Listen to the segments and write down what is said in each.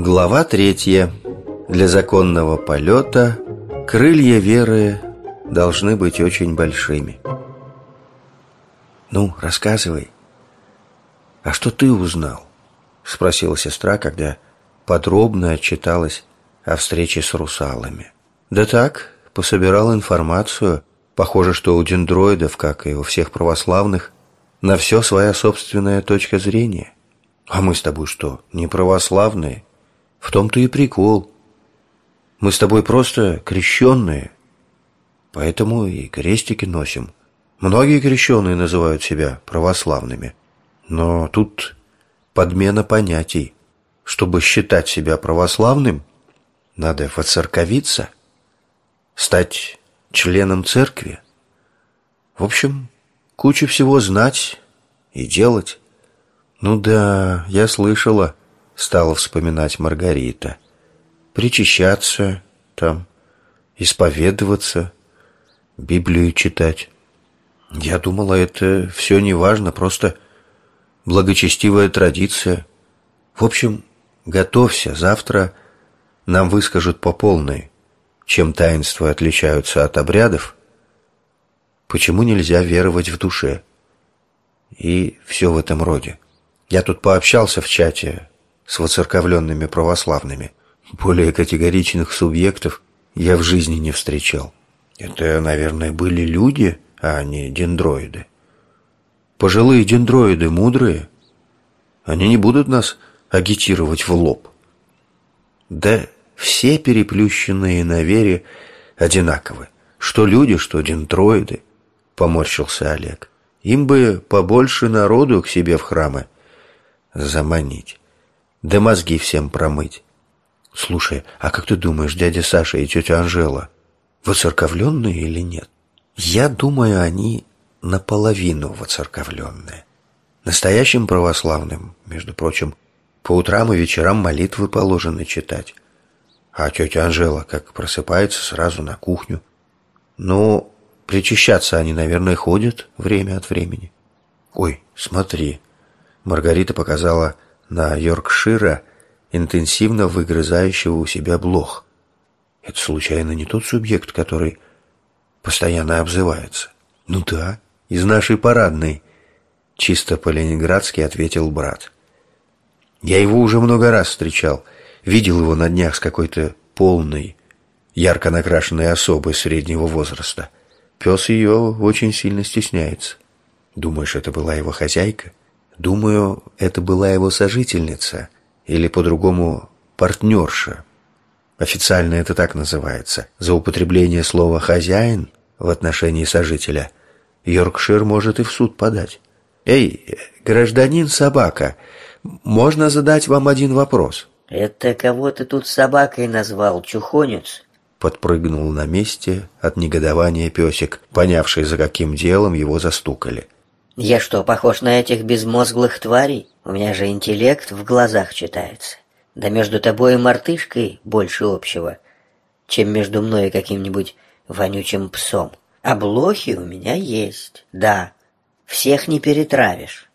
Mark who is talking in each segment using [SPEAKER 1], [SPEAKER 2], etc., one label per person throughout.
[SPEAKER 1] Глава третья. Для законного полета крылья веры должны быть очень большими. «Ну, рассказывай. А что ты узнал?» Спросила сестра, когда подробно отчиталась о встрече с русалами. «Да так, пособирал информацию. Похоже, что у дендроидов, как и у всех православных, на все своя собственная точка зрения. А мы с тобой что, не православные? В том-то и прикол. Мы с тобой просто крещенные, поэтому и крестики носим. Многие крещенные называют себя православными, но тут подмена понятий. Чтобы считать себя православным, надо воцерковиться, стать членом церкви. В общем, куча всего знать и делать. Ну да, я слышала, стала вспоминать Маргарита. Причащаться там, исповедоваться, Библию читать. Я думала, это все не важно, просто благочестивая традиция. В общем, готовься, завтра нам выскажут по полной, чем таинства отличаются от обрядов, почему нельзя веровать в душе и все в этом роде. Я тут пообщался в чате с воцерковленными православными. Более категоричных субъектов я в жизни не встречал. Это, наверное, были люди, а не дендроиды. Пожилые дендроиды мудрые. Они не будут нас агитировать в лоб. Да все переплющенные на вере одинаковы. Что люди, что дендроиды, поморщился Олег. Им бы побольше народу к себе в храмы заманить. Да мозги всем промыть. Слушай, а как ты думаешь, дядя Саша и тетя Анжела воцерковленные или нет? Я думаю, они наполовину воцерковленные. Настоящим православным, между прочим, по утрам и вечерам молитвы положено читать. А тетя Анжела, как просыпается, сразу на кухню. Ну, причащаться они, наверное, ходят время от времени. Ой, смотри. Маргарита показала на Йоркшира, интенсивно выгрызающего у себя блох. Это, случайно, не тот субъект, который постоянно обзывается? Ну да, из нашей парадной, чисто по-ленинградски ответил брат. Я его уже много раз встречал, видел его на днях с какой-то полной, ярко накрашенной особой среднего возраста. Пес ее очень сильно стесняется. Думаешь, это была его хозяйка? Думаю, это была его сожительница, или по-другому партнерша. Официально это так называется. За употребление слова «хозяин» в отношении сожителя Йоркшир может и в суд подать. «Эй, гражданин собака, можно задать вам один вопрос?»
[SPEAKER 2] «Это кого ты тут собакой назвал, чухонец?»
[SPEAKER 1] Подпрыгнул на месте от негодования песик, понявший, за каким делом его застукали.
[SPEAKER 2] Я что, похож на этих безмозглых тварей? У меня же интеллект в глазах читается. Да между тобой и мартышкой больше общего, чем между мной и каким-нибудь вонючим псом. А блохи у меня есть, да. Всех не перетравишь.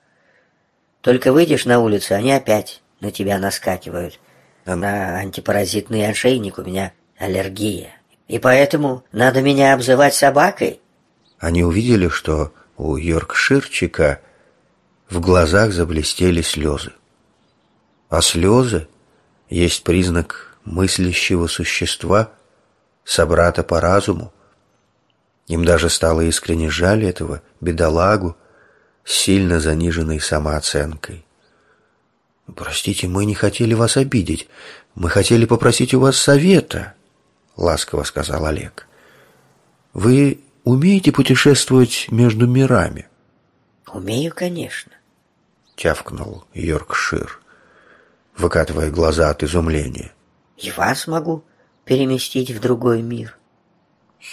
[SPEAKER 2] Только выйдешь на улицу, они опять на тебя наскакивают. На антипаразитный ошейник у меня аллергия. И поэтому надо меня обзывать собакой.
[SPEAKER 1] Они увидели, что у Йоркширчика в глазах заблестели слезы. А слезы есть признак мыслящего существа, собрата по разуму. Им даже стало искренне жаль этого бедолагу с сильно заниженной самооценкой. «Простите, мы не хотели вас обидеть. Мы хотели попросить у вас совета», — ласково сказал Олег. «Вы умеете путешествовать между мирами?»
[SPEAKER 2] «Умею, конечно», —
[SPEAKER 1] тявкнул Йоркшир, выкатывая глаза от изумления.
[SPEAKER 2] «И вас могу переместить в другой мир».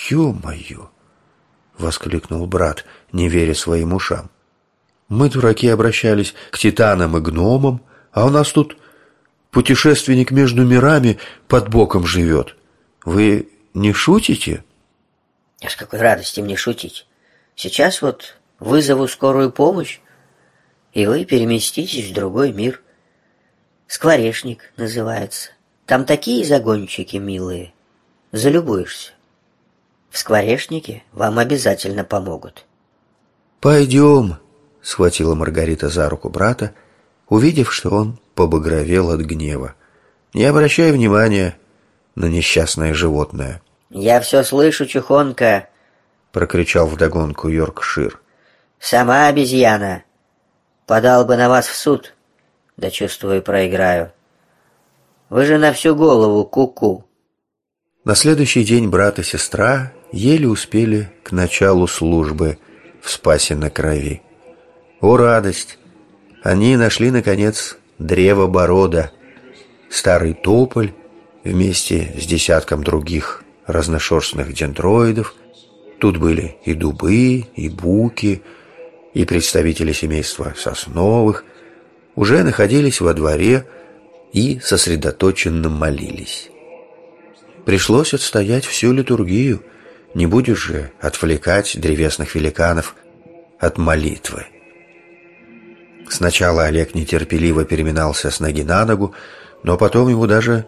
[SPEAKER 1] «Ё-моё!» — воскликнул брат, не веря своим ушам. «Мы, дураки, обращались к титанам и гномам, а у нас тут путешественник между мирами под боком живет. Вы не шутите?»
[SPEAKER 2] А с какой радости мне шутить? Сейчас вот вызову скорую помощь, и вы переместитесь в другой мир. Скворечник называется. Там такие загончики милые. Залюбуешься. В скворечнике вам обязательно помогут.
[SPEAKER 1] «Пойдем», — схватила Маргарита за руку брата, увидев, что он побагровел от гнева. «Не обращай внимания на несчастное животное».
[SPEAKER 2] «Я все слышу, чухонка», —
[SPEAKER 1] прокричал вдогонку Йоркшир.
[SPEAKER 2] «Сама обезьяна. Подал бы на вас в суд, да чувствую, проиграю. Вы же на всю голову куку». -ку.
[SPEAKER 1] На следующий день брат и сестра еле успели к началу службы в спасе на крови. О, радость! Они нашли, наконец, древо Борода, старый тополь вместе с десятком других разношерстных дендроидов. Тут были и дубы, и буки, и представители семейства сосновых, уже находились во дворе и сосредоточенно молились. Пришлось отстоять всю литургию, не будешь же отвлекать древесных великанов от молитвы. Сначала Олег нетерпеливо переминался с ноги на ногу, но потом ему даже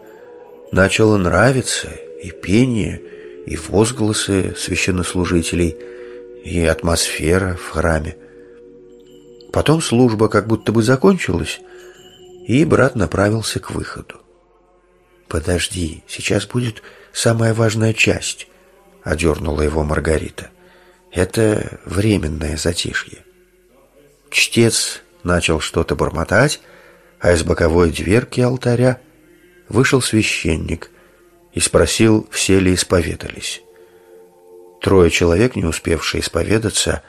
[SPEAKER 1] начало нравиться и пение, и возгласы священнослужителей, и атмосфера в храме. Потом служба как будто бы закончилась, и брат направился к выходу. «Подожди, сейчас будет самая важная часть», — одернула его Маргарита. «Это временное затишье». Чтец начал что-то бормотать, а из боковой дверки алтаря вышел священник и спросил, все ли исповедались. Трое человек, не успевшие исповедаться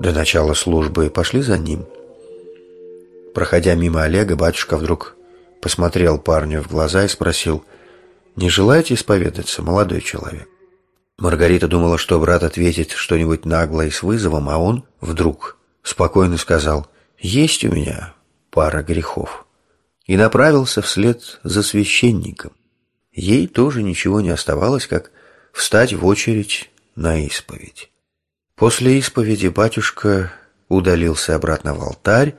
[SPEAKER 1] до начала службы, пошли за ним. Проходя мимо Олега, батюшка вдруг посмотрел парню в глаза и спросил, «Не желаете исповедаться, молодой человек?» Маргарита думала, что брат ответит что-нибудь наглое и с вызовом, а он вдруг спокойно сказал, «Есть у меня пара грехов» и направился вслед за священником. Ей тоже ничего не оставалось, как встать в очередь на исповедь. После исповеди батюшка удалился обратно в алтарь,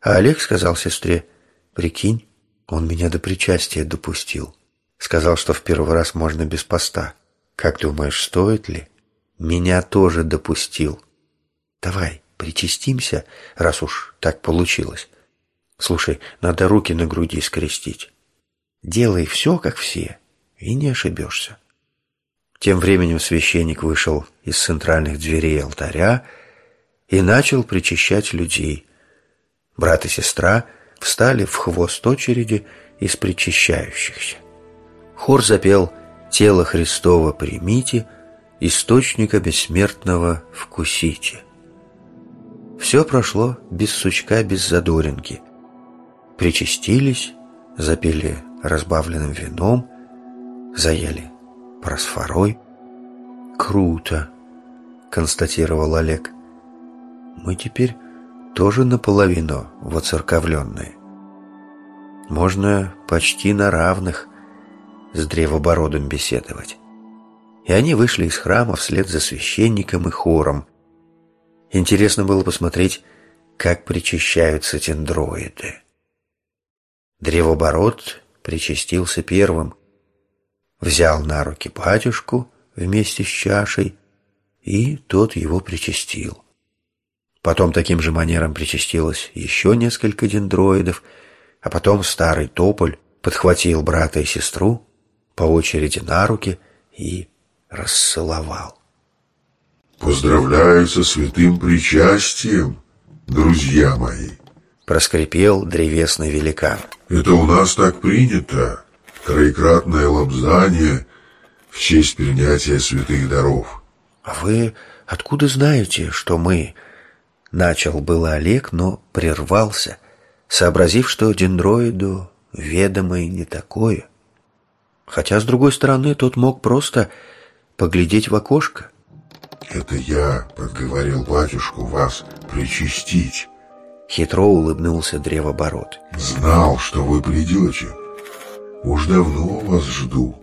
[SPEAKER 1] а Олег сказал сестре, «Прикинь, он меня до причастия допустил. Сказал, что в первый раз можно без поста. Как думаешь, стоит ли? Меня тоже допустил. Давай, причастимся, раз уж так получилось. Слушай, надо руки на груди скрестить. Делай все, как все, и не ошибешься. Тем временем священник вышел из центральных дверей алтаря и начал причащать людей. Брат и сестра встали в хвост очереди из причащающихся. Хор запел «Тело Христово примите, источника бессмертного вкусите». Все прошло без сучка, без задоринки. Причастились, запили разбавленным вином, заели просфорой. «Круто!» — констатировал Олег. «Мы теперь тоже наполовину воцерковленные. Можно почти на равных с древобородом беседовать». И они вышли из храма вслед за священником и хором. Интересно было посмотреть, как причащаются тендроиды. Древобород причастился первым, взял на руки батюшку вместе с чашей, и тот его причастил. Потом таким же манером причастилось еще несколько дендроидов, а потом старый тополь подхватил брата и сестру по очереди на руки и расцеловал.
[SPEAKER 3] «Поздравляю со святым причастием, друзья мои!»
[SPEAKER 1] проскрипел древесный великан.
[SPEAKER 3] Это у нас так принято. Троекратное лобзание в честь принятия святых даров.
[SPEAKER 1] А вы откуда знаете, что мы... Начал было Олег, но прервался, сообразив, что дендроиду ведомо и не такое. Хотя, с другой стороны, тот мог просто поглядеть в окошко.
[SPEAKER 3] «Это я подговорил батюшку вас причастить.
[SPEAKER 1] Хитро улыбнулся древоборот.
[SPEAKER 3] Знал, что вы придете. Уж давно вас жду.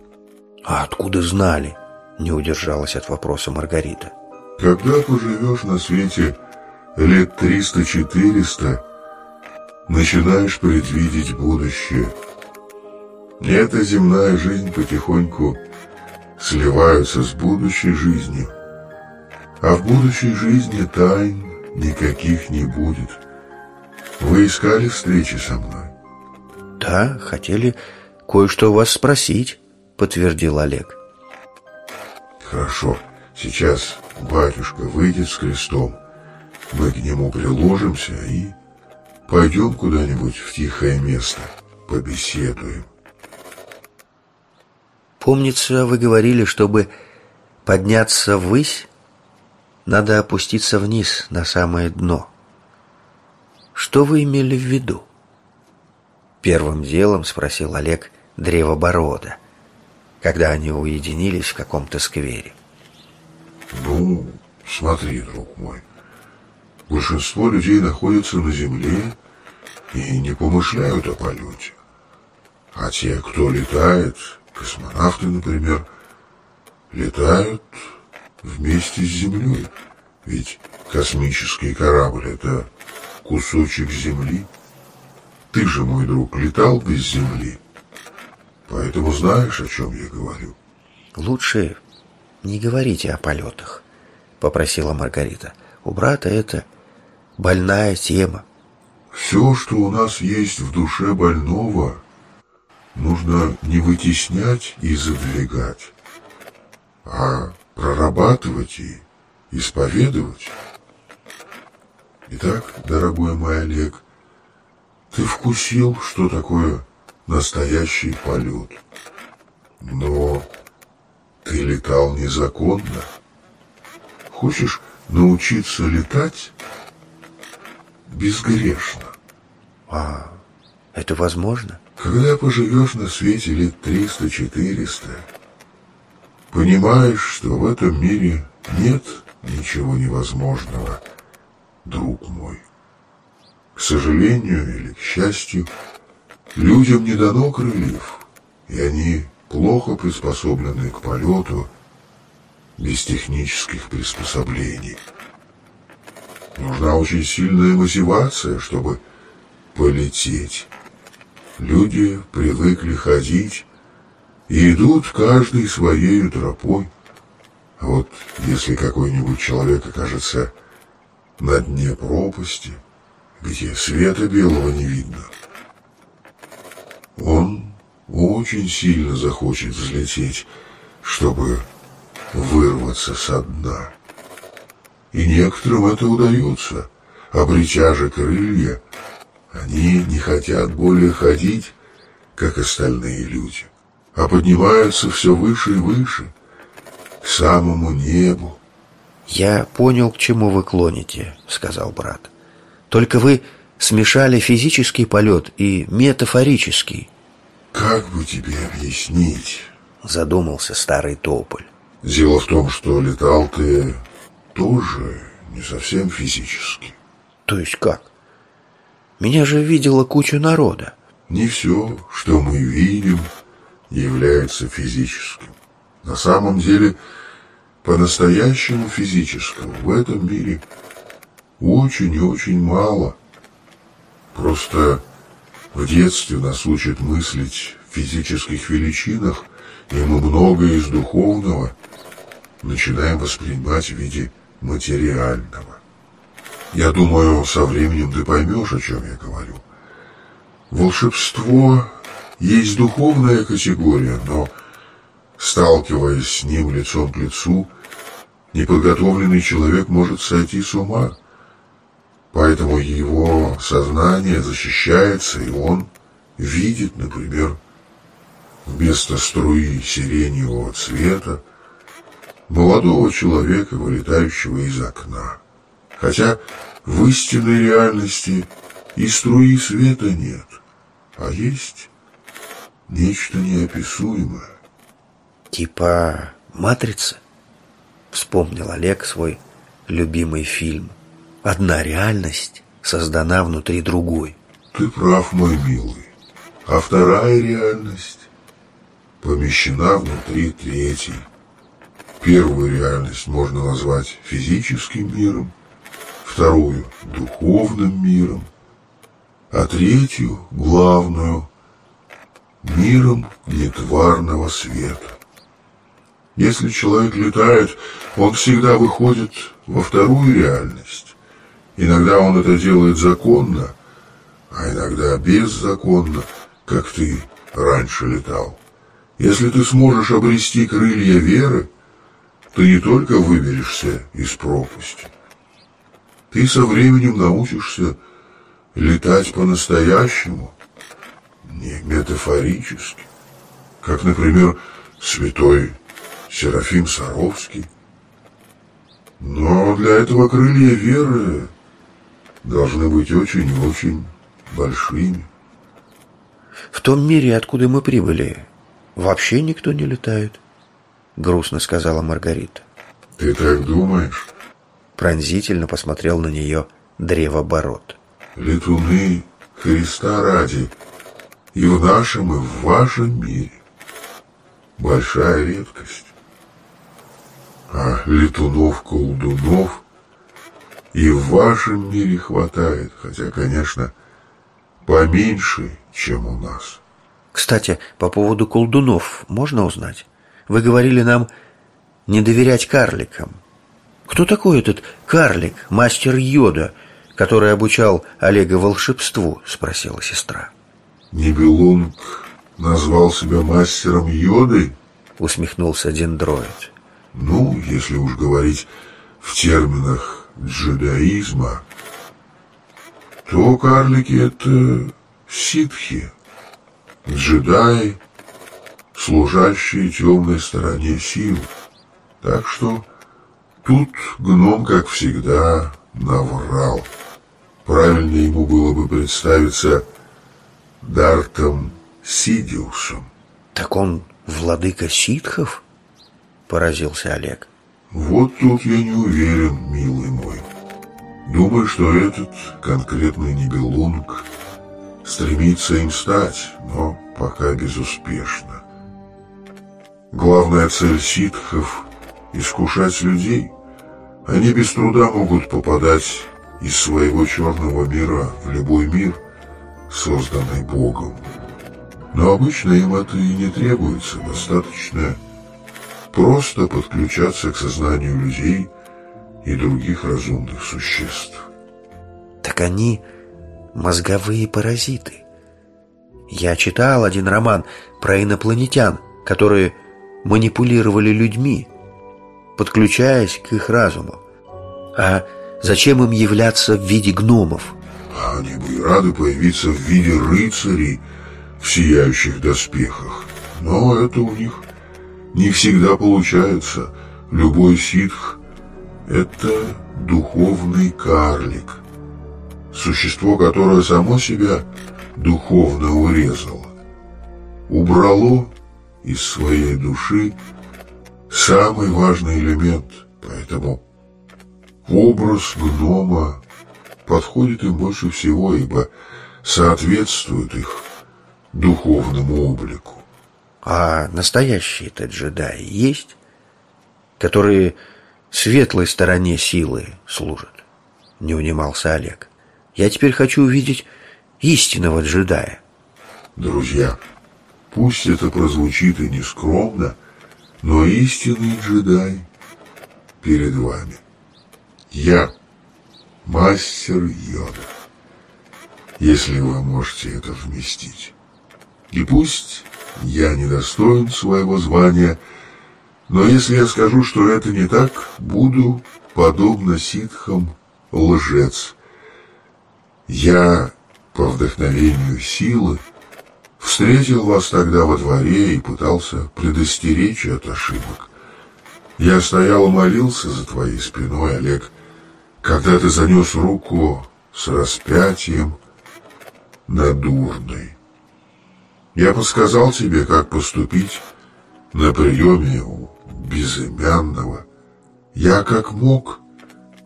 [SPEAKER 1] А откуда знали? Не удержалась от вопроса Маргарита.
[SPEAKER 3] Когда поживешь на свете лет триста-четыреста, начинаешь предвидеть будущее. Эта земная жизнь потихоньку сливается с будущей жизнью. А в будущей жизни тайн никаких не будет. Вы искали встречи со мной?
[SPEAKER 1] Да, хотели кое-что у вас спросить, подтвердил Олег.
[SPEAKER 3] Хорошо, сейчас батюшка выйдет с крестом. Мы к нему приложимся и пойдем куда-нибудь в тихое место, побеседуем.
[SPEAKER 1] Помнится, вы говорили, чтобы подняться ввысь, надо опуститься вниз на самое дно. Что вы имели в виду? Первым делом спросил Олег Древоборода, когда они уединились в каком-то сквере.
[SPEAKER 3] Ну, смотри, друг мой, большинство людей находятся на земле и не помышляют о полете. А те, кто летает, космонавты, например, летают вместе с Землей. Ведь космический корабль — это кусочек Земли. Ты же, мой друг, летал без Земли. Поэтому знаешь, о чем я говорю.
[SPEAKER 1] Лучше не говорите о полетах, попросила Маргарита. У брата это больная тема.
[SPEAKER 3] Все, что у нас есть в душе больного, нужно не вытеснять и задвигать, а прорабатывать и исповедовать. Итак, дорогой мой Олег, ты вкусил, что такое настоящий полет. Но ты летал незаконно. Хочешь научиться летать безгрешно?
[SPEAKER 1] А это возможно?
[SPEAKER 3] Когда поживешь на свете лет триста-четыреста, понимаешь, что в этом мире нет ничего невозможного, друг мой. К сожалению или к счастью, людям не дано крыльев, и они плохо приспособлены к полету без технических приспособлений. Нужна очень сильная мотивация, чтобы полететь. Люди привыкли ходить и идут каждый своей тропой. А вот если какой-нибудь человек окажется на дне пропасти, где света белого не видно, он очень сильно захочет взлететь, чтобы вырваться со дна. И некоторым это удается, обретя же крылья, они не хотят более ходить, как остальные люди, а поднимаются все выше и выше, к самому небу.
[SPEAKER 1] «Я понял, к чему вы клоните», — сказал брат. «Только вы смешали физический полет и метафорический».
[SPEAKER 3] «Как бы тебе объяснить?»
[SPEAKER 1] — задумался старый тополь.
[SPEAKER 3] «Дело в том, что летал ты тоже не совсем физически».
[SPEAKER 1] «То есть как?» Меня же видела куча народа.
[SPEAKER 3] Не все, что мы видим, является физическим. На самом деле, по-настоящему физического в этом мире очень и очень мало. Просто в детстве нас учат мыслить в физических величинах, и мы многое из духовного начинаем воспринимать в виде материального. Я думаю, со временем ты поймешь, о чем я говорю. Волшебство есть духовная категория, но, сталкиваясь с ним лицом к лицу, неподготовленный человек может сойти с ума. Поэтому его сознание защищается, и он видит, например, вместо струи сиреневого цвета молодого человека, вылетающего из окна. Хотя в истинной реальности и струи света нет, а есть нечто неописуемое.
[SPEAKER 1] Типа «Матрица»? Вспомнил Олег свой любимый фильм. Одна реальность создана внутри другой.
[SPEAKER 3] Ты прав, мой милый. А вторая реальность помещена внутри третьей. Первую реальность можно назвать физическим миром, вторую – духовным миром, а третью, главную, миром нетварного света. Если человек летает, он всегда выходит во вторую реальность. Иногда он это делает законно, а иногда беззаконно, как ты раньше летал. Если ты сможешь обрести крылья веры, ты не только выберешься из пропасти, ты со временем научишься летать по-настоящему, не метафорически, как, например, святой Серафим Саровский. Но для этого крылья веры должны быть очень-очень большими.
[SPEAKER 1] В том мире, откуда мы прибыли, вообще никто не летает, грустно сказала Маргарита.
[SPEAKER 3] Ты так думаешь?
[SPEAKER 1] Пронзительно посмотрел на нее древоборот.
[SPEAKER 3] Летуны Христа ради и в нашем, и в вашем мире. Большая редкость. А летунов-колдунов и в вашем мире хватает, хотя, конечно, поменьше, чем у нас.
[SPEAKER 1] Кстати, по поводу колдунов можно узнать? Вы говорили нам не доверять карликам. Кто такой этот карлик, мастер Йода, который обучал Олега волшебству? Спросила сестра.
[SPEAKER 3] Нибелунг назвал себя мастером Йоды?
[SPEAKER 1] Усмехнулся дендроид.
[SPEAKER 3] Ну, если уж говорить в терминах джедаизма, то карлики — это ситхи, джедаи, служащие темной стороне сил. Так что тут гном, как всегда, наврал. Правильно ему было бы представиться Дартом Сидиусом.
[SPEAKER 1] Так он владыка ситхов? Поразился Олег.
[SPEAKER 3] Вот тут я не уверен, милый мой. Думаю, что этот конкретный Нибелунг стремится им стать, но пока безуспешно. Главная цель ситхов — искушать людей. Они без труда могут попадать из своего черного мира в любой мир, созданный Богом. Но обычно им это и не требуется, достаточно просто подключаться к сознанию людей и других разумных существ.
[SPEAKER 1] Так они мозговые паразиты. Я читал один роман про инопланетян, которые манипулировали людьми, подключаясь к их разуму. А зачем им являться в виде гномов?
[SPEAKER 3] Они бы и рады появиться в виде рыцарей в сияющих доспехах. Но это у них не всегда получается. Любой ситх — это духовный карлик. Существо, которое само себя духовно урезало. Убрало из своей души самый важный элемент, поэтому образ гнома подходит им больше всего, ибо соответствует их духовному облику.
[SPEAKER 1] А настоящие-то джедаи есть, которые светлой стороне силы служат? Не унимался Олег. Я теперь хочу увидеть истинного джедая.
[SPEAKER 3] Друзья, пусть это прозвучит и нескромно, но истинный джедай перед вами. Я мастер Йода, если вы можете это вместить. И пусть я недостоин своего звания, но если я скажу, что это не так, буду, подобно ситхам, лжец. Я, по вдохновению силы, встретил вас тогда во дворе и пытался предостеречь от ошибок. Я стоял и молился за твоей спиной, Олег, когда ты занес руку с распятием над урной. Я подсказал тебе, как поступить на приеме у безымянного. Я как мог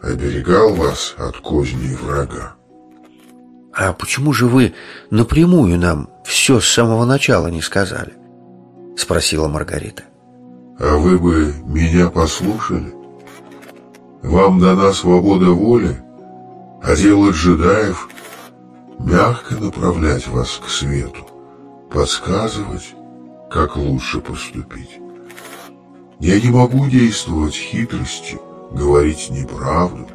[SPEAKER 3] оберегал вас от козней врага.
[SPEAKER 1] А почему же вы напрямую нам все с самого начала не сказали? Спросила Маргарита.
[SPEAKER 3] А вы бы меня послушали? Вам дана свобода воли, а делать джедаев мягко направлять вас к свету, подсказывать, как лучше поступить. Я не могу действовать хитростью, говорить неправду.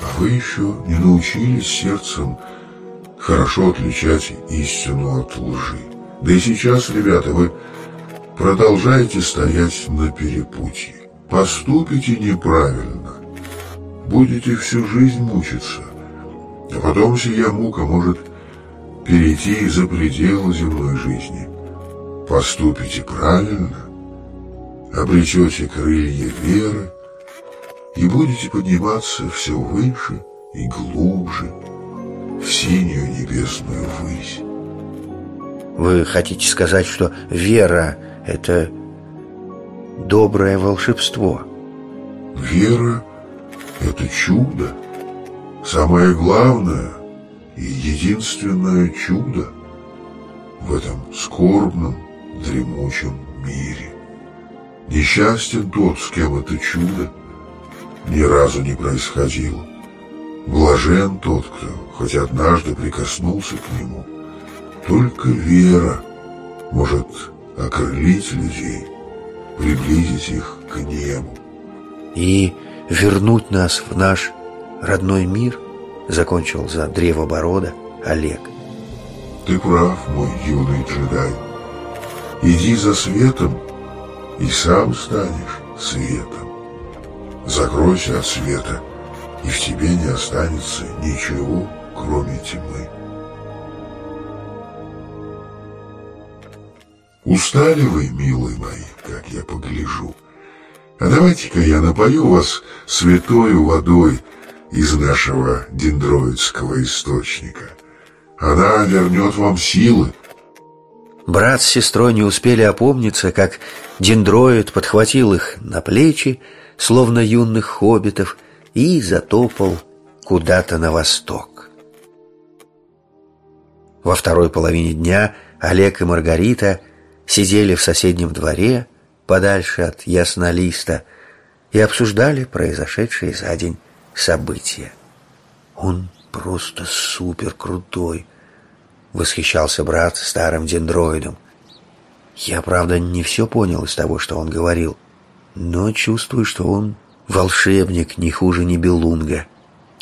[SPEAKER 3] А вы еще не научились сердцем хорошо отличать истину от лжи. Да и сейчас, ребята, вы продолжаете стоять на перепутье. Поступите неправильно. Будете всю жизнь мучиться. А потом сия мука может перейти за пределы земной жизни. Поступите правильно, обретете крылья веры и будете подниматься все выше и глубже в синюю небесную высь.
[SPEAKER 1] Вы хотите сказать, что вера — это доброе волшебство?
[SPEAKER 3] Вера — это чудо. Самое главное и единственное чудо в этом скорбном, дремучем мире. Несчастен тот, с кем это чудо ни разу не происходило. Блажен тот, кто хоть однажды прикоснулся к нему. Только вера может окрылить людей, приблизить их к небу.
[SPEAKER 1] И вернуть нас в наш родной мир, закончил за древоборода Олег.
[SPEAKER 3] Ты прав, мой юный джедай. Иди за светом, и сам станешь светом. Закройся от света, и в тебе не останется ничего, кроме тьмы. Устали вы, милые мои, как я погляжу. А давайте-ка я напою вас святой водой из нашего дендроидского источника. Она вернет вам силы,
[SPEAKER 1] Брат с сестрой не успели опомниться, как дендроид подхватил их на плечи, словно юных хоббитов, и затопал куда-то на восток. Во второй половине дня Олег и Маргарита сидели в соседнем дворе, подальше от яснолиста, и обсуждали произошедшие за день события. «Он просто супер крутой», Восхищался брат старым дендроидом. Я, правда, не все понял из того, что он говорил, но чувствую, что он волшебник не хуже Нибелунга.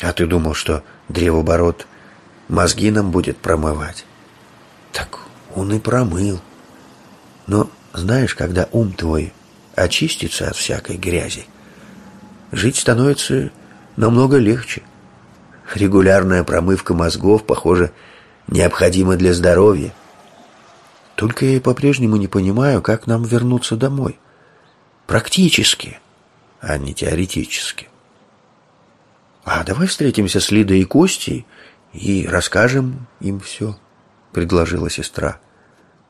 [SPEAKER 1] А ты думал, что древоборот мозги нам будет промывать? Так он и промыл. Но знаешь, когда ум твой очистится от всякой грязи, жить становится намного легче. Регулярная промывка мозгов, похоже, необходимо для здоровья. Только я по-прежнему не понимаю, как нам вернуться домой. Практически, а не теоретически. А давай встретимся с Лидой и Костей и расскажем им все, предложила сестра.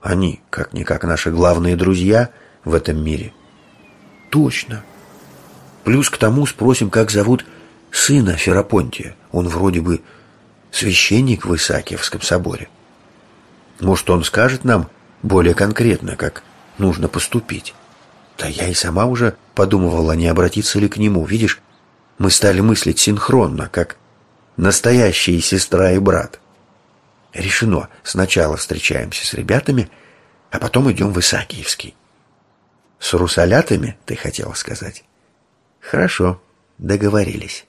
[SPEAKER 1] Они, как-никак, наши главные друзья в этом мире. Точно. Плюс к тому спросим, как зовут сына Ферапонтия. Он вроде бы священник в Исаакиевском соборе. Может, он скажет нам более конкретно, как нужно поступить. Да я и сама уже подумывала, не обратиться ли к нему. Видишь, мы стали мыслить синхронно, как настоящие сестра и брат. Решено, сначала встречаемся с ребятами, а потом идем в Исаакиевский. С русалятами, ты хотела сказать? Хорошо, договорились.